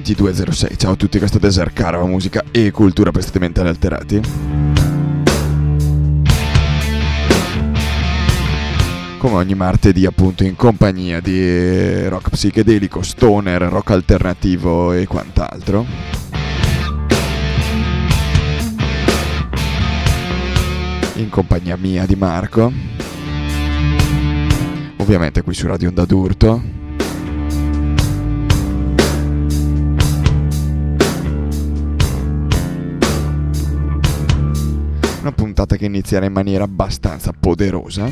2206. Ciao a tutti, questo è Desert Carava, musica e cultura per stati alterati. Come ogni martedì, appunto, in compagnia di rock psichedelico, stoner, rock alternativo e quant'altro. In compagnia mia di Marco. Ovviamente qui su Radio Onda d'Urto. Una puntata che inizierà in maniera abbastanza poderosa.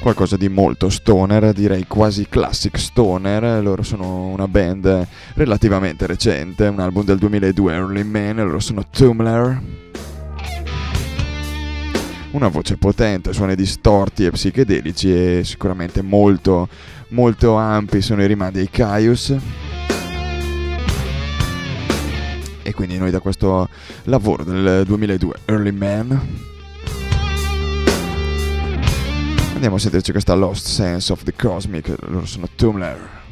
Qualcosa di molto stoner, direi quasi classic stoner. Loro sono una band relativamente recente, un album del 2002, Early Man. Loro sono Tumblr. Una voce potente, suoni distorti e psichedelici e sicuramente molto, molto ampi sono i rimandi ai Caius. E quindi noi da questo lavoro del 2002, Early Man, andiamo a sentirci questa Lost Sense of the Cosmic, loro sono Tumblr.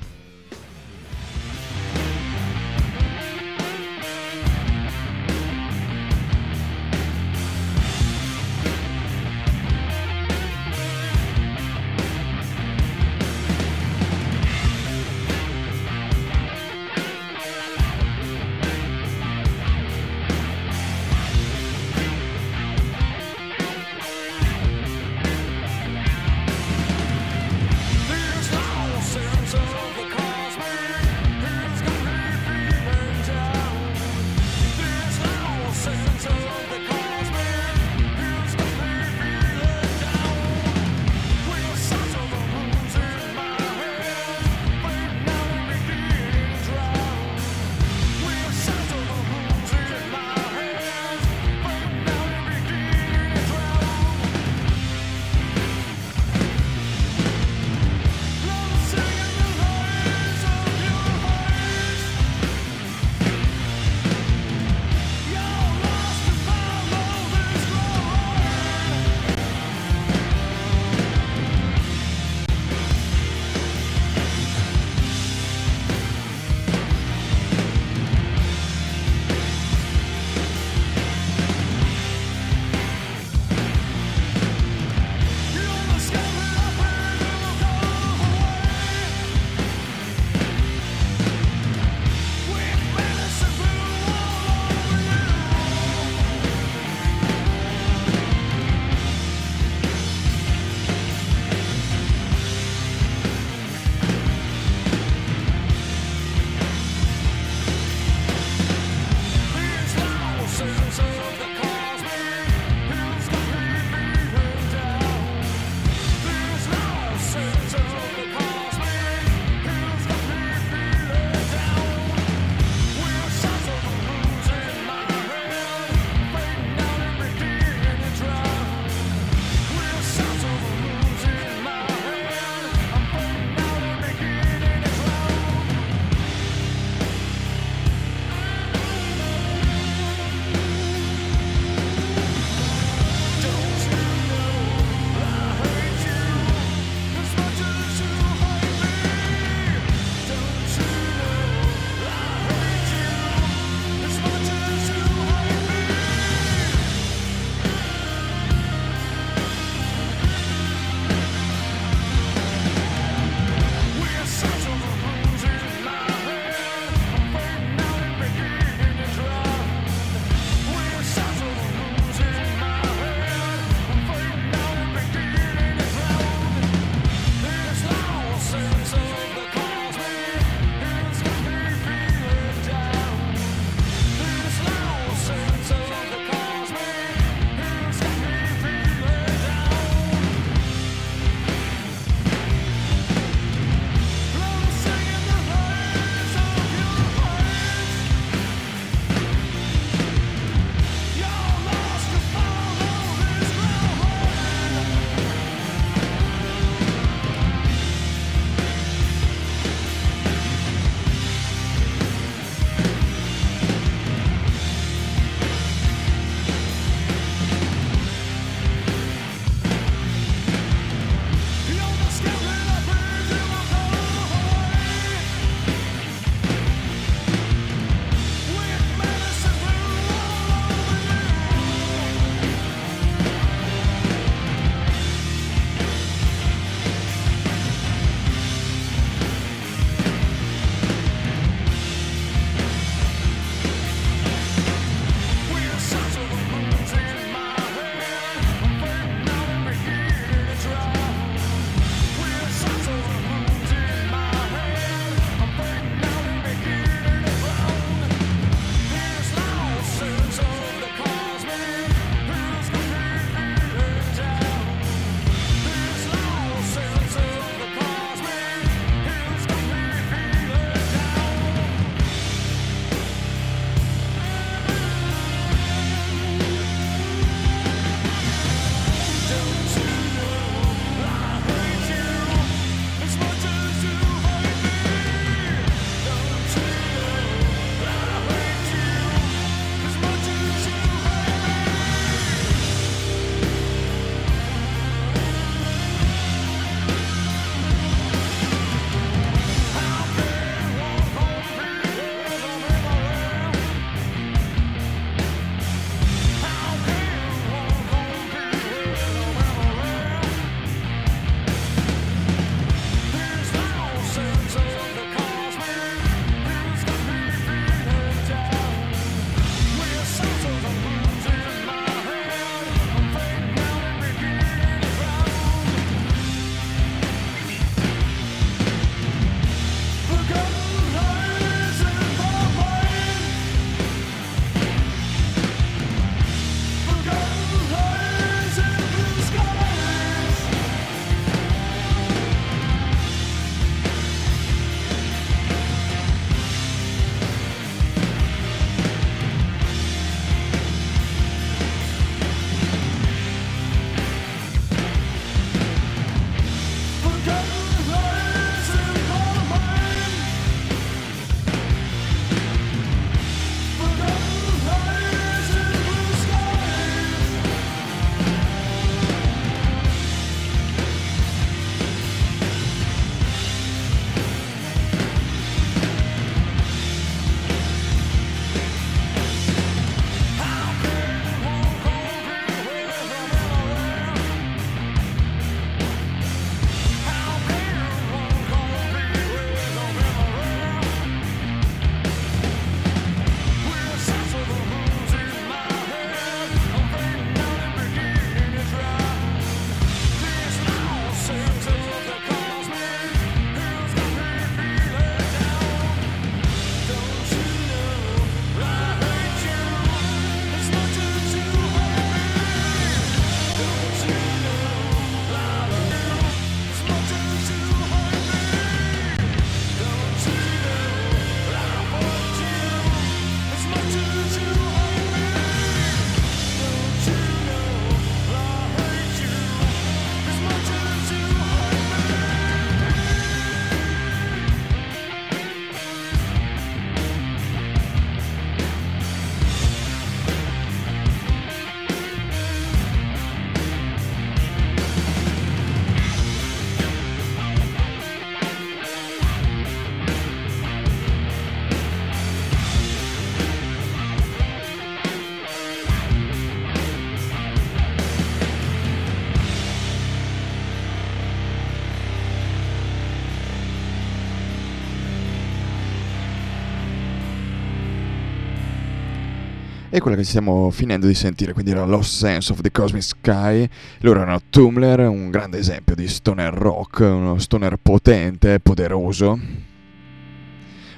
E quella che stiamo finendo di sentire, quindi era Lost Sense of the Cosmic Sky. Loro erano Tumblr, un grande esempio di stoner rock, uno stoner potente, poderoso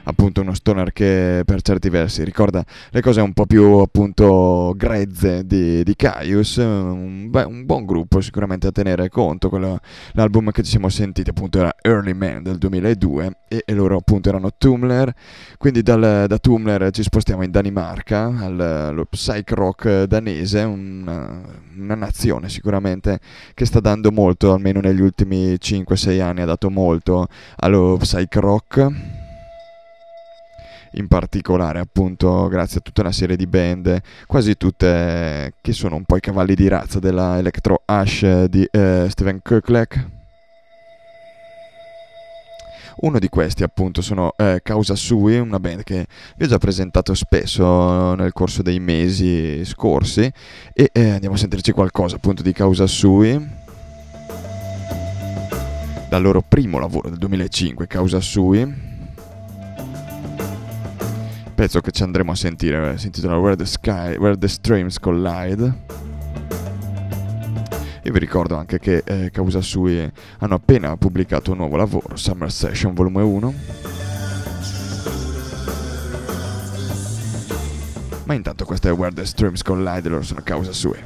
appunto uno stoner che per certi versi ricorda le cose un po' più appunto grezze di, di Caius, un, beh, un, buon gruppo sicuramente a tenere conto, quello, l'album che ci siamo sentiti appunto era Early Man del 2002 e, e loro appunto erano Tumler, quindi dal, da Tumler ci spostiamo in Danimarca, allo psych rock danese, una, una nazione sicuramente che sta dando molto, almeno negli ultimi 5-6 anni ha dato molto allo psych rock in particolare appunto grazie a tutta una serie di band, quasi tutte che sono un po' i cavalli di razza della Electro Ash di eh, Steven Kirkleck. Uno di questi appunto sono eh, Causa Sui, una band che vi ho già presentato spesso nel corso dei mesi scorsi. E eh, andiamo a sentirci qualcosa appunto di Causa Sui. Dal loro primo lavoro del 2005, Causa Sui pezzo che ci andremo a sentire si intitola Where the, Sky, Where the Streams Collide. E vi ricordo anche che eh, Causa Sui hanno appena pubblicato un nuovo lavoro, Summer Session Volume 1. Ma intanto questa è Where the Streams Collide, loro sono Causa Sui.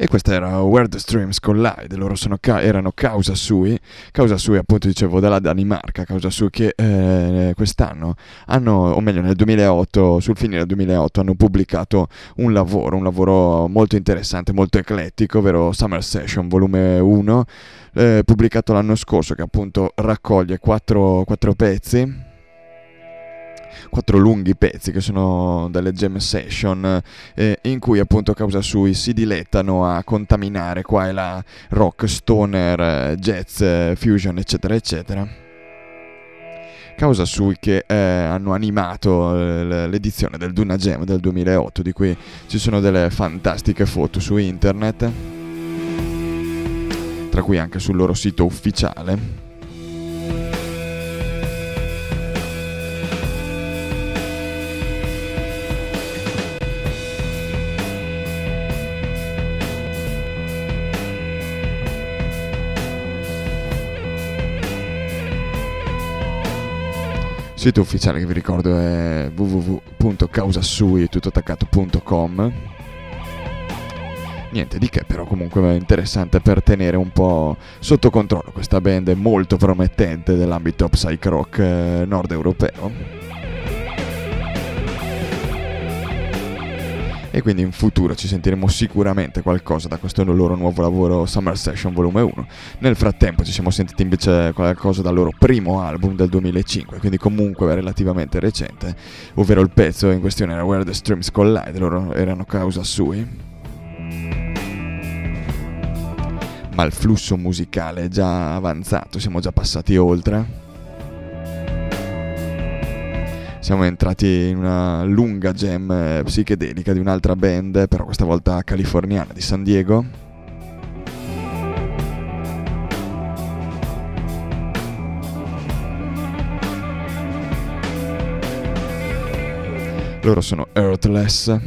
E questa era Where the Streams Collide, loro ca- erano Causa Sui, Causa Sui appunto dicevo della Danimarca, Causa Sui che eh, quest'anno hanno, o meglio nel 2008, sul finire del 2008 hanno pubblicato un lavoro, un lavoro molto interessante, molto eclettico, ovvero Summer Session volume 1, eh, pubblicato l'anno scorso che appunto raccoglie quattro, quattro pezzi quattro lunghi pezzi che sono delle jam session eh, in cui appunto a causa sui si dilettano a contaminare qua e là rock, stoner, jazz, fusion eccetera eccetera. Causa sui che eh, hanno animato eh, l'edizione del Duna Jam del 2008 di cui ci sono delle fantastiche foto su internet tra cui anche sul loro sito ufficiale sito ufficiale che vi ricordo è www.causasui.com Niente di che, però comunque è interessante per tenere un po' sotto controllo questa band molto promettente dell'ambito psych rock eh, nord europeo. E quindi in futuro ci sentiremo sicuramente qualcosa da questo loro nuovo lavoro Summer Session Volume 1. Nel frattempo ci siamo sentiti invece qualcosa dal loro primo album del 2005, quindi comunque relativamente recente, ovvero il pezzo in questione era Where the Streams Collide, loro erano causa sui. Ma il flusso musicale è già avanzato, siamo già passati oltre siamo entrati in una lunga jam eh, psichedelica di un'altra band, però questa volta californiana di San Diego. Loro sono Earthless.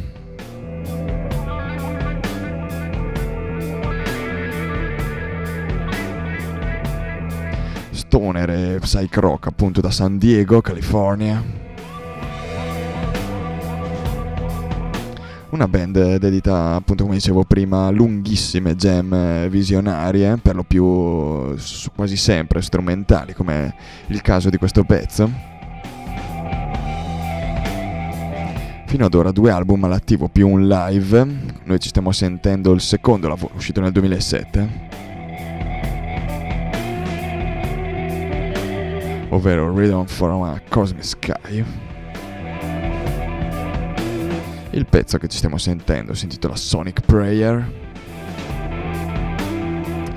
Stoner e psych rock appunto da San Diego, California. Una band dedita, appunto come dicevo prima, a lunghissime jam visionarie, per lo più quasi sempre strumentali, come il caso di questo pezzo. Fino ad ora due album all'attivo più un live, noi ci stiamo sentendo il secondo lavoro uscito nel 2007. ovvero Rhythm from a Cosmic Sky. Il pezzo che ci stiamo sentendo si intitola Sonic Prayer.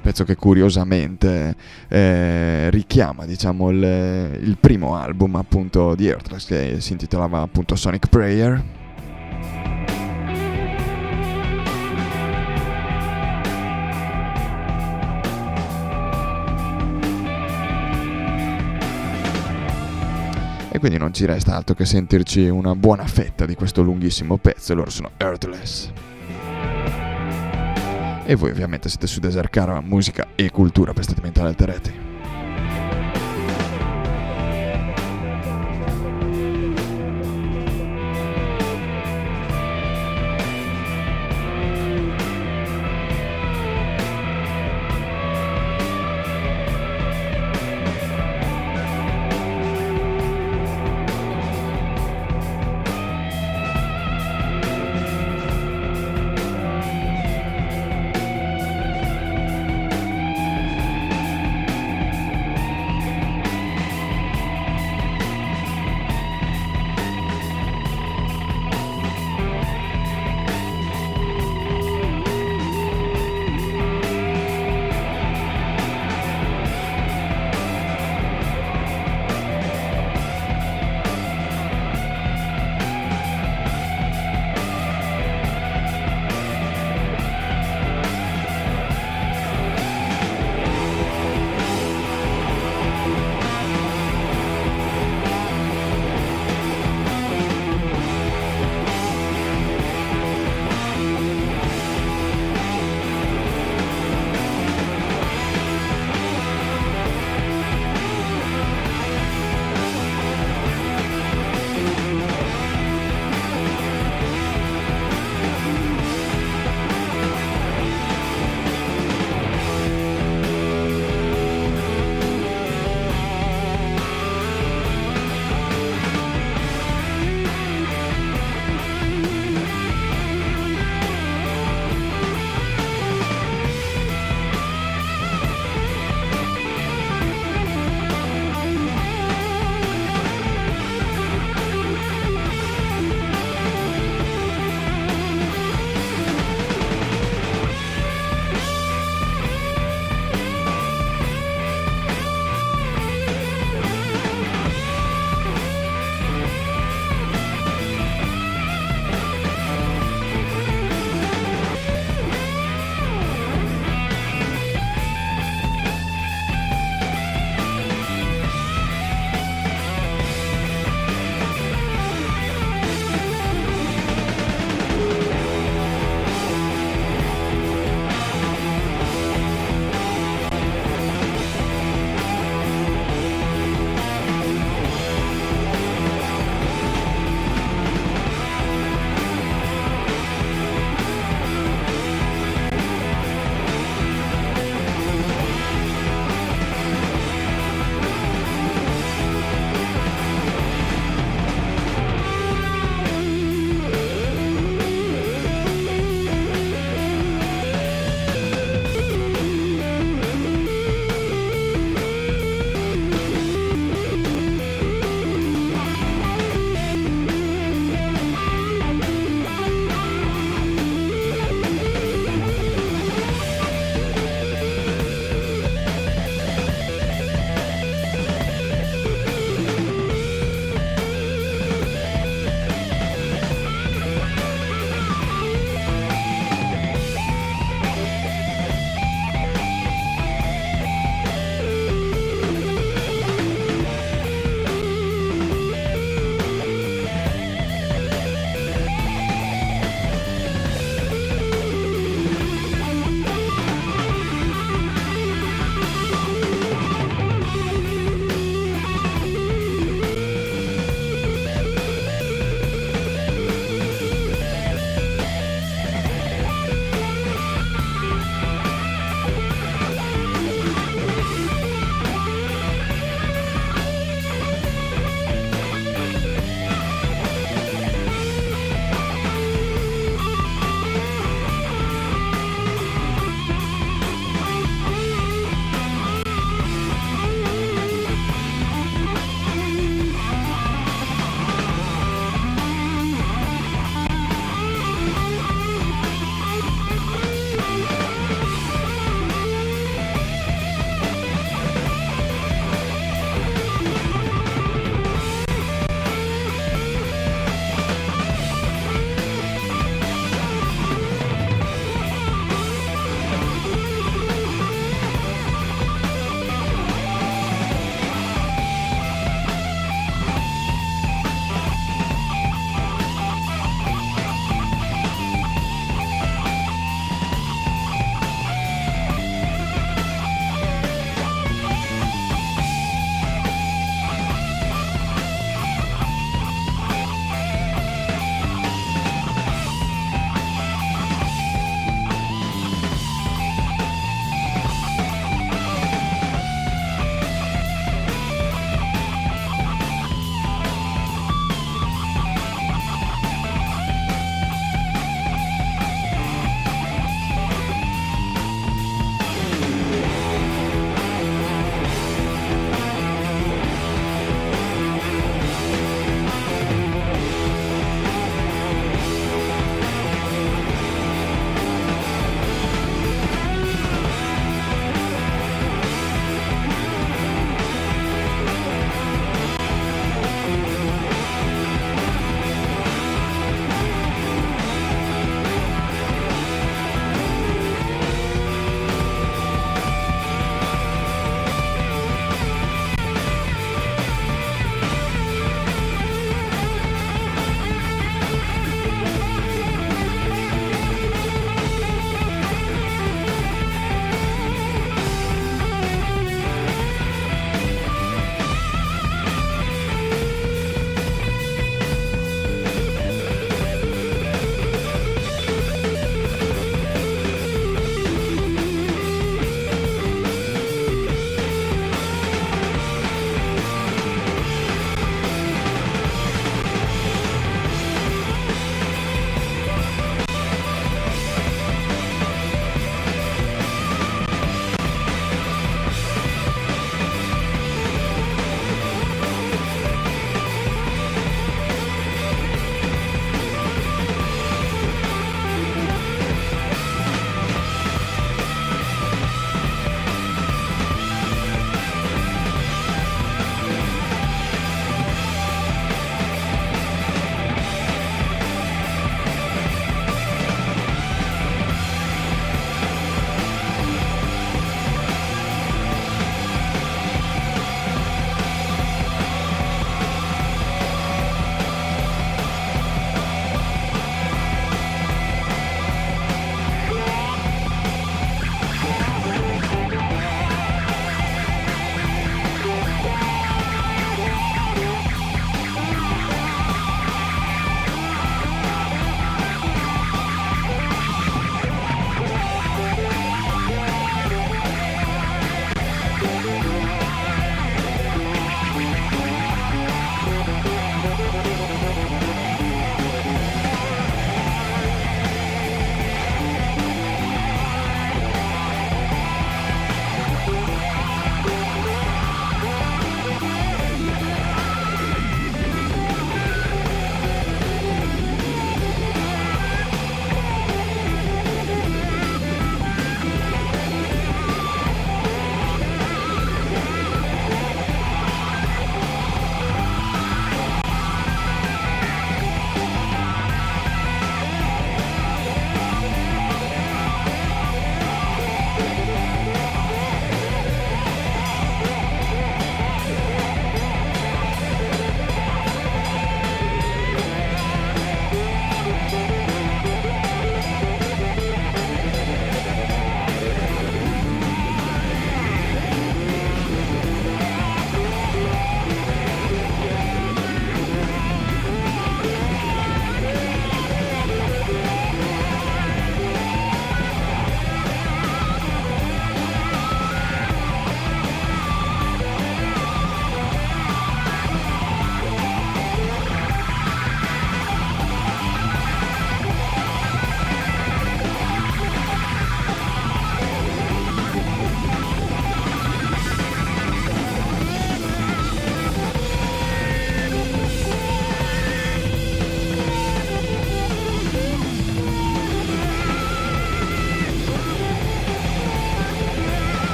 Pezzo che curiosamente eh, richiama diciamo, il, il, primo album appunto di Earthrax che si intitolava appunto Sonic Prayer. E quindi non ci resta altro che sentirci una buona fetta di questo lunghissimo pezzo, loro sono Earthless. E voi ovviamente siete su Desert Caravan, musica e cultura per stati mentali alterati.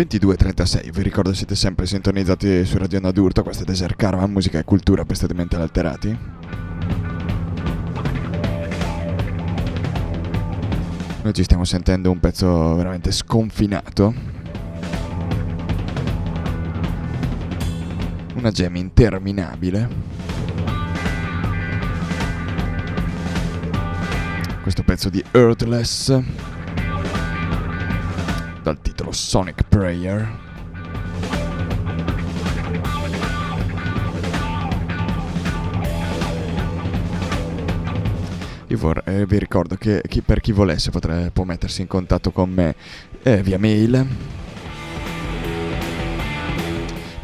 22.36, vi ricordo siete sempre sintonizzati su Radio Nadurto, questa è Desert Caravan, musica e cultura per stati mentali alterati. Noi ci stiamo sentendo un pezzo veramente sconfinato. Una gem interminabile. Questo pezzo di Earthless dal titolo Sonic Prayer. Io eh, vi ricordo che chi, per chi volesse potre, può mettersi in contatto con me eh, via mail.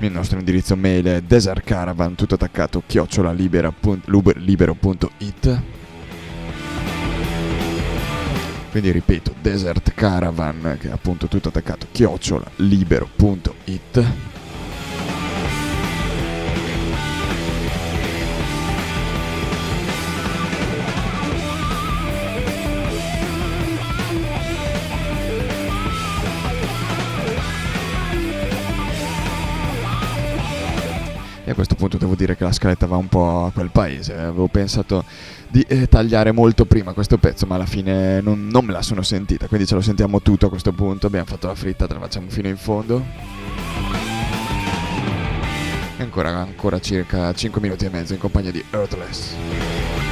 Il nostro indirizzo mail è desertcaravan, tutto attaccato, chiocciolalibero.it. Quindi ripeto, Desert Caravan, che è appunto tutto attaccato, chiocciolalibero.it. E a questo punto devo dire che la scaletta va un po' a quel paese. Avevo pensato di eh, tagliare molto prima questo pezzo, ma alla fine non, non, me la sono sentita. Quindi ce lo sentiamo tutto a questo punto. Abbiamo fatto la fritta, te la facciamo fino in fondo. Ancora, ancora circa 5 minuti e mezzo in compagnia di Earthless.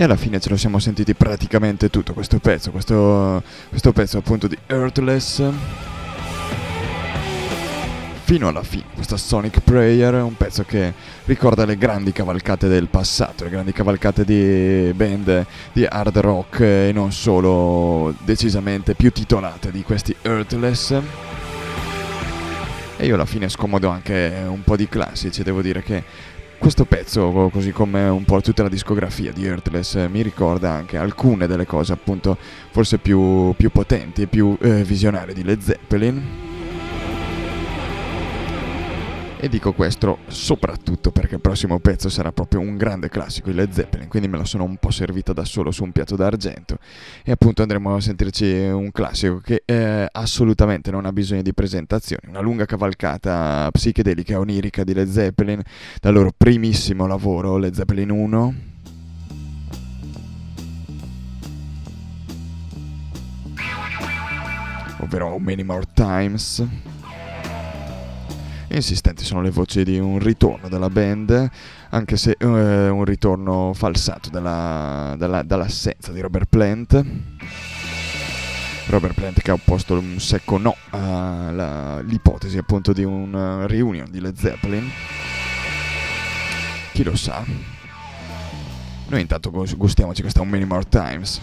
E alla fine ce lo siamo sentiti praticamente tutto questo pezzo, questo, questo pezzo appunto di Earthless fino alla fine. Questo Sonic Prayer è un pezzo che ricorda le grandi cavalcate del passato, le grandi cavalcate di band di hard rock e non solo, decisamente più titolate di questi Earthless. E io alla fine scomodo anche un po' di classici, devo dire che questo pezzo, così come un po' tutta la discografia di Earthless, mi ricorda anche alcune delle cose appunto forse più, più potenti e più eh, visionarie di Led Zeppelin e dico questo soprattutto perché il prossimo pezzo sarà proprio un grande classico, il Led Zeppelin, quindi me lo sono un po' servita da solo su un piatto d'argento. E appunto andremo a sentirci un classico che eh, assolutamente non ha bisogno di presentazioni. Una lunga cavalcata psichedelica e onirica di Led Zeppelin, dal loro primissimo lavoro, Led Zeppelin 1. Ovvero Many More Times insistenti sono le voci di un ritorno della band, anche se eh, un ritorno falsato dalla, dalla, dall'assenza di Robert Plant. Robert Plant che ha opposto un secco no all'ipotesi appunto di un reunion di Led Zeppelin. Chi lo sa? Noi intanto gustiamoci questa Un Many More Times.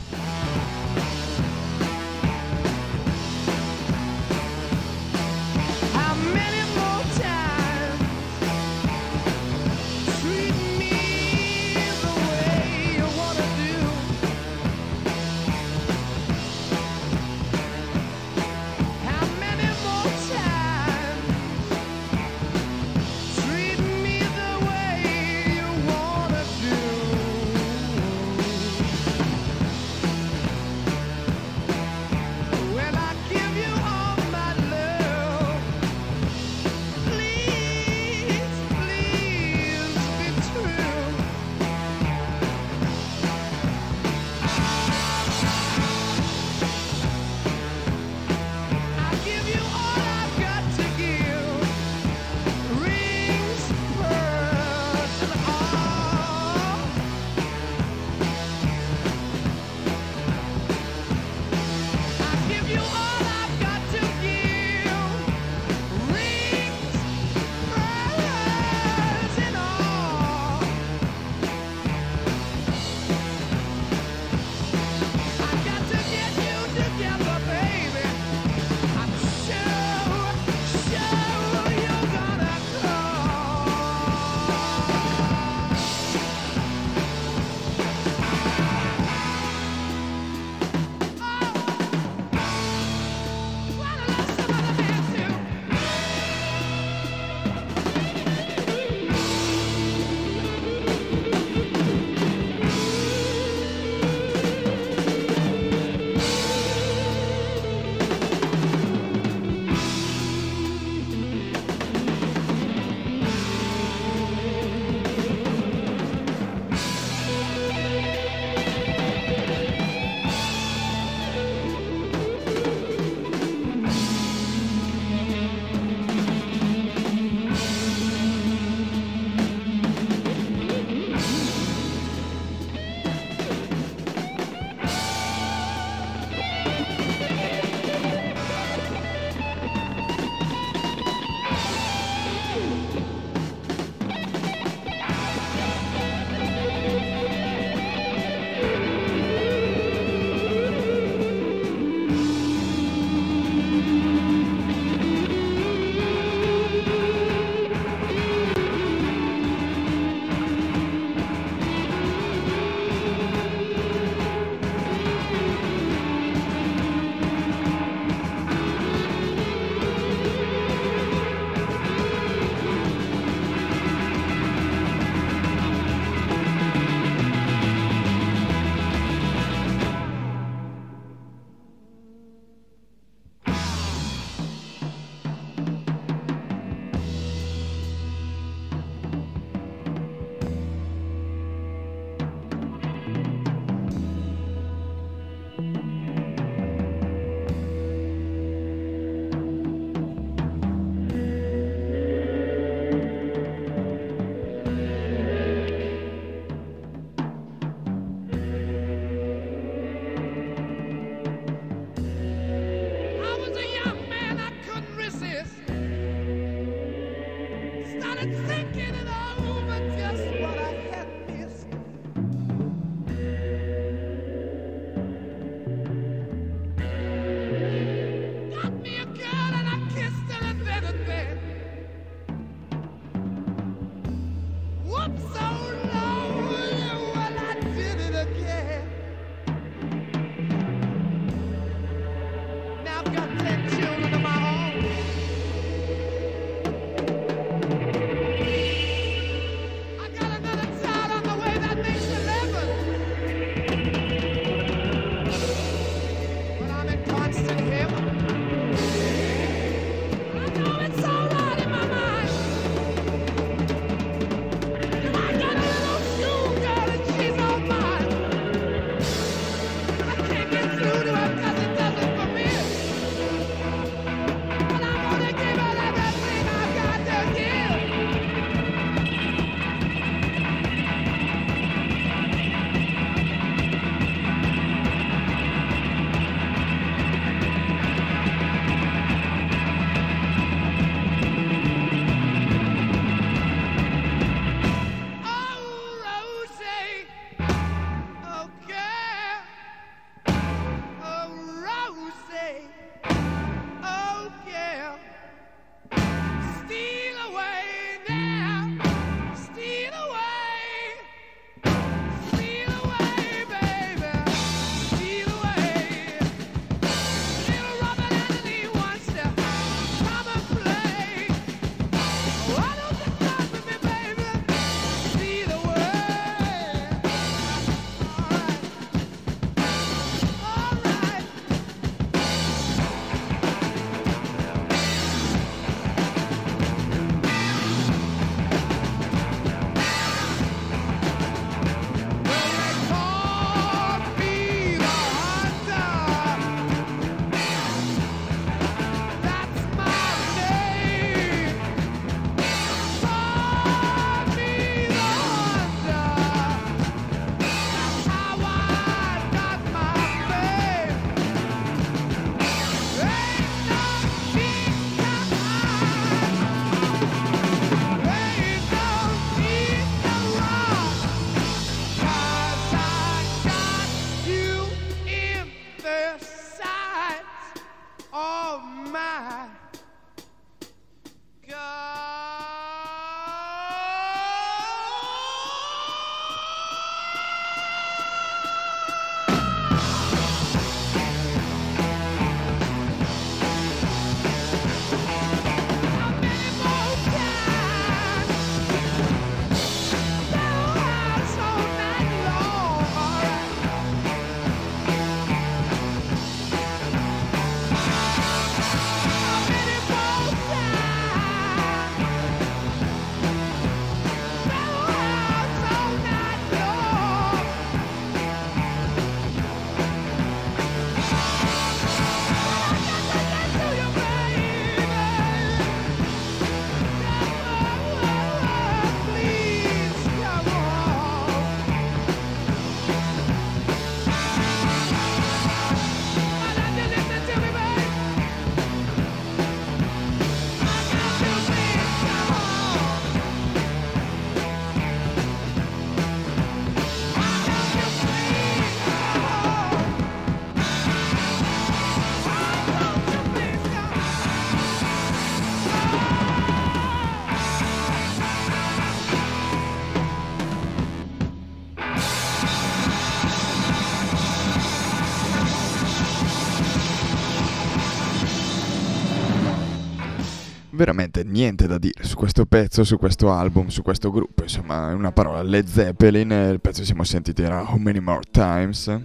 Veramente niente da dire su questo pezzo, su questo album, su questo gruppo. Insomma, in una parola, Led Zeppelin, il pezzo che siamo sentiti era How Many More Times.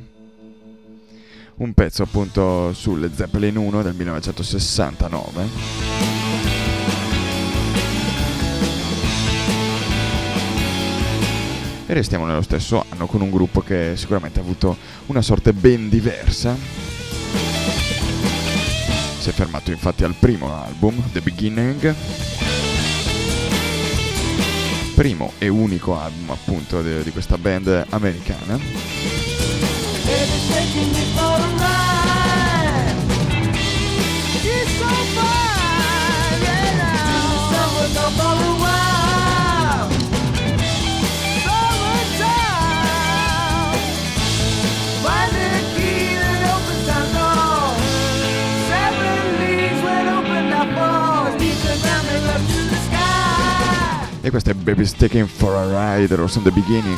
Un pezzo appunto su Led Zeppelin 1 del 1969. E restiamo nello stesso anno con un gruppo che sicuramente ha avuto una sorte ben diversa si è fermato infatti al primo album, The Beginning, primo e unico album appunto di, di questa band americana. E questo è Baby's Taking for a Ride, Rose in the Beginning.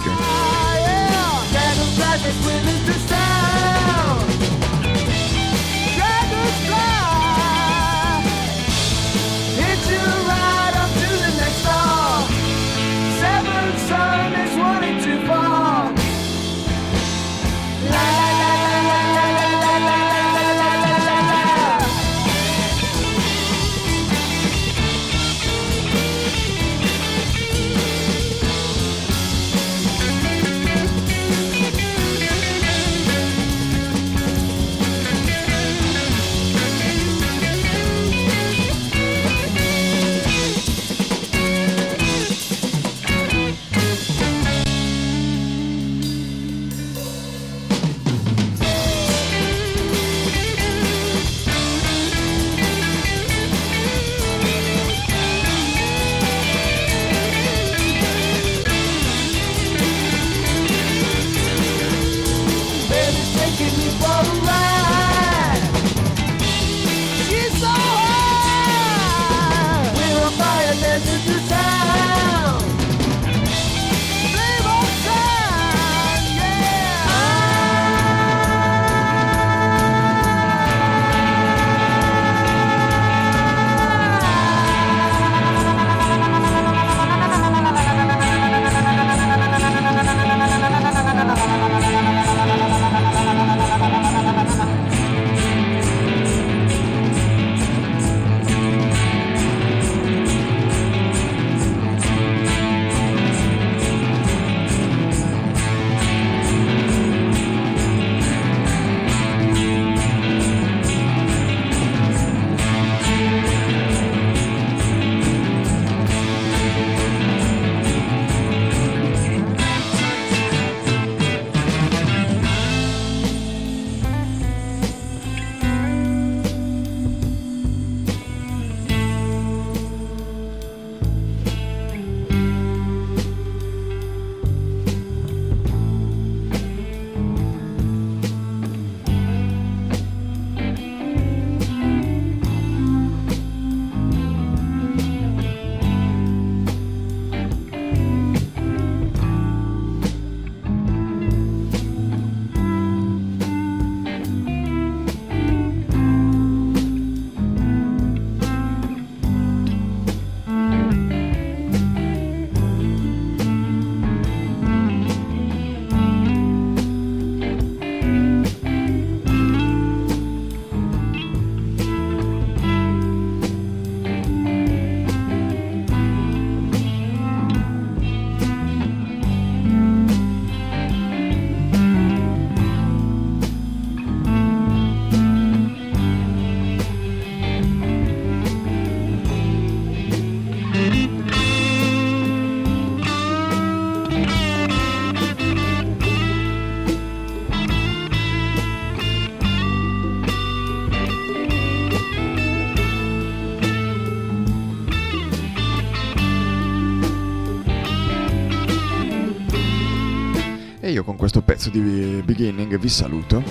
Questo pezzo di beginning vi saluto.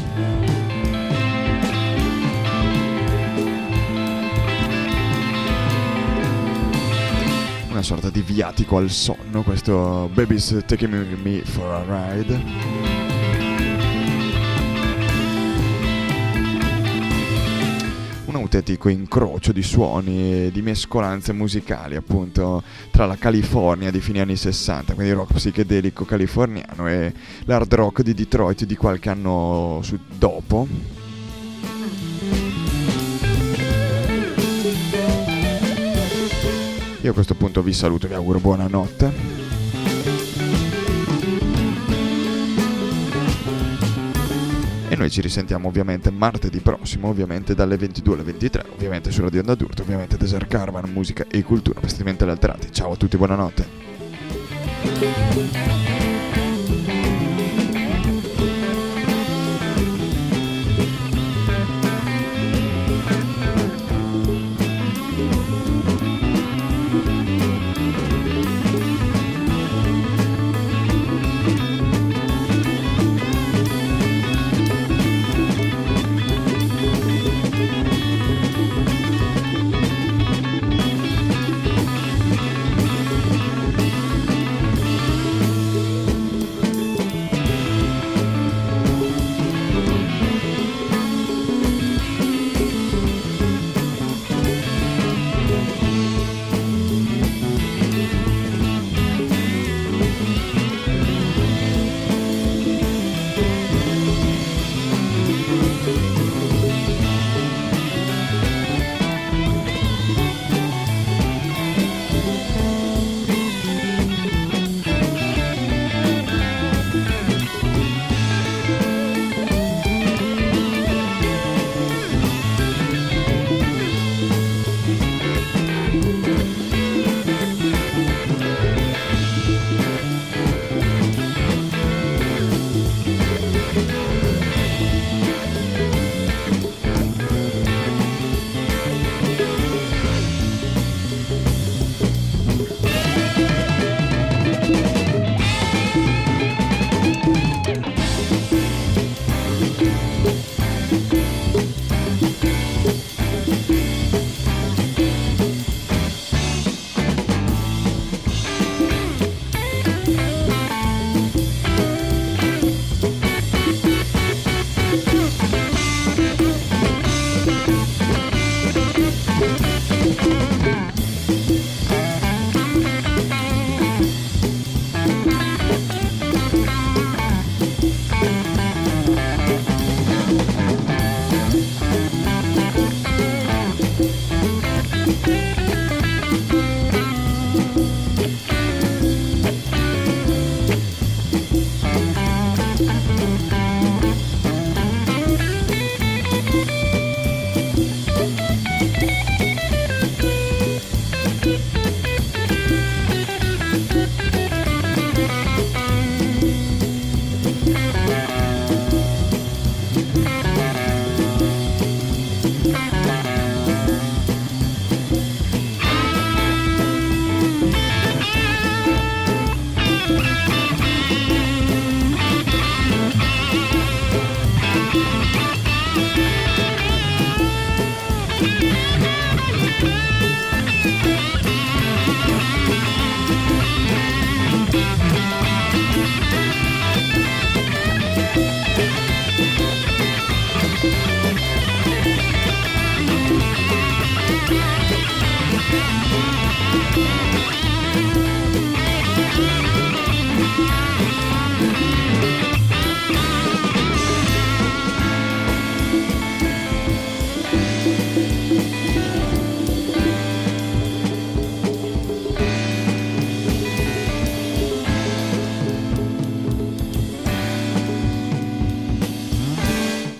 Una sorta di viatico al sonno, questo Baby's Taking Me for a Ride. Autentico incrocio di suoni e di mescolanze musicali appunto tra la California di fine anni 60, quindi rock psichedelico californiano e l'hard rock di Detroit di qualche anno su- dopo. Io a questo punto vi saluto e vi auguro buonanotte. E noi ci risentiamo ovviamente martedì prossimo, ovviamente dalle 22 alle 23, ovviamente su Radio Onda d'Urto, ovviamente Desert Caravan, musica e cultura, vestimenti alterati. Ciao a tutti, buonanotte.